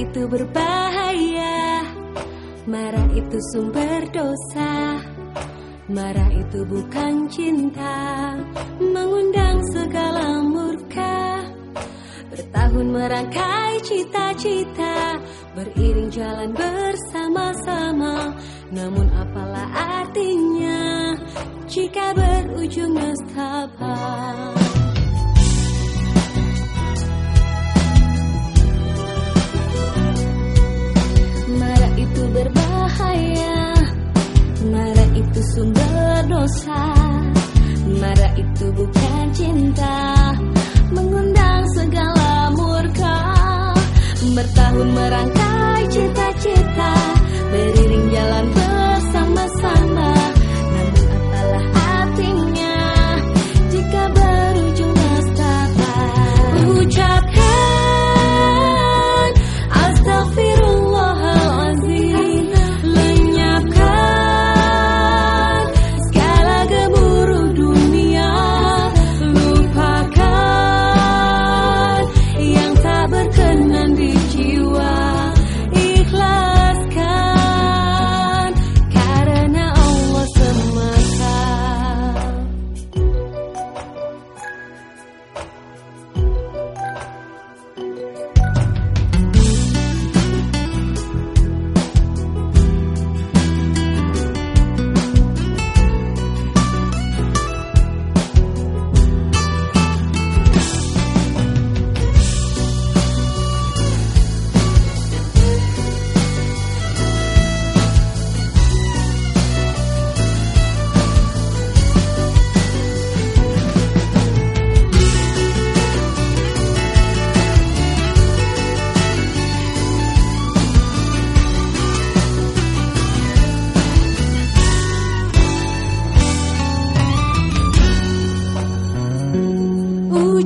itu berbahaya. Marah itu sumber dosa. Marah itu bukan cinta. Mengundang segala murka. Bertahun merangkai cita-cita. Beriring jalan bersama-sama. Namun apalah artinya Jika berujung nestapa itu sumber dosa Marah itu bukan cinta Mengundang segala murka. Bertahun merangkak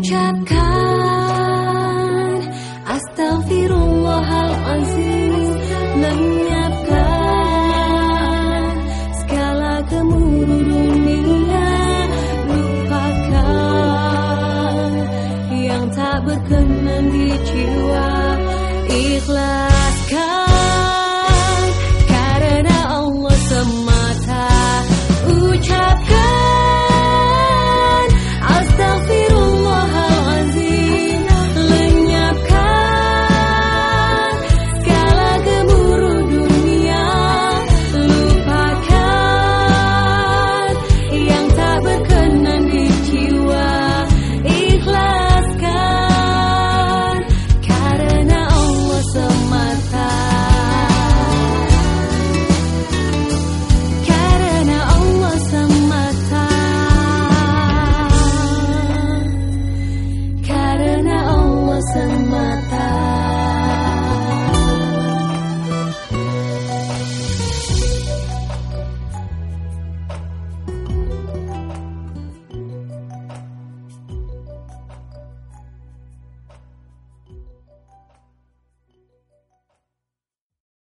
ucapkan Astagfirullahaladzim Menyiapkan segala kemuruan dunia Lupakan yang tak berkenan di jiwa Ikhlas.